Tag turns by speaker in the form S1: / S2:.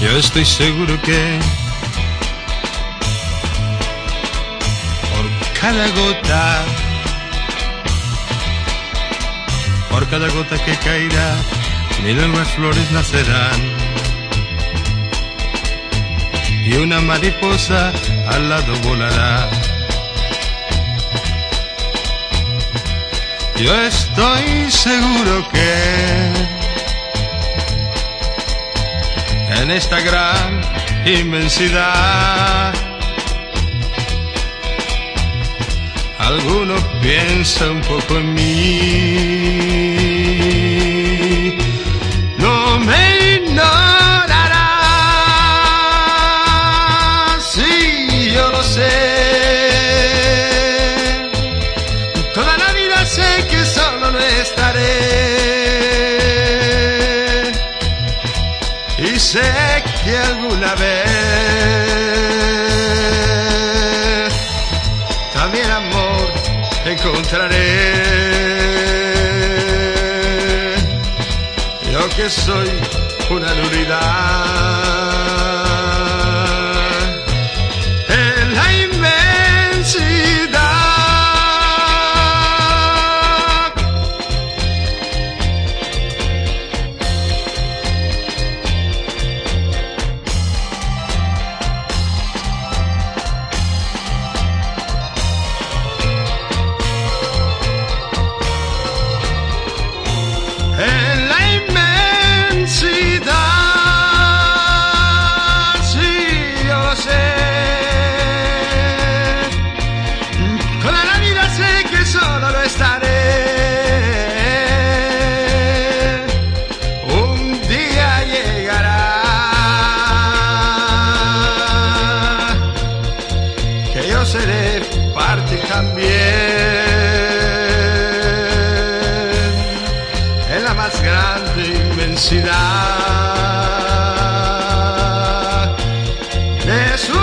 S1: Yo estoy seguro que por cada gota, por cada gota que caerá, mil nuevas flores nacerán. Y una mariposa al lado volará. Yo estoy seguro en esta gran inmensidad. Alguno piensa un poco en mí. No me ignorará. Sí, yo lo sé. Toda la vida sé que solo no estaré. Y sé que alguna vez también amor encontraré. Yo que soy una nulidad. también en la más grande inmensidad de su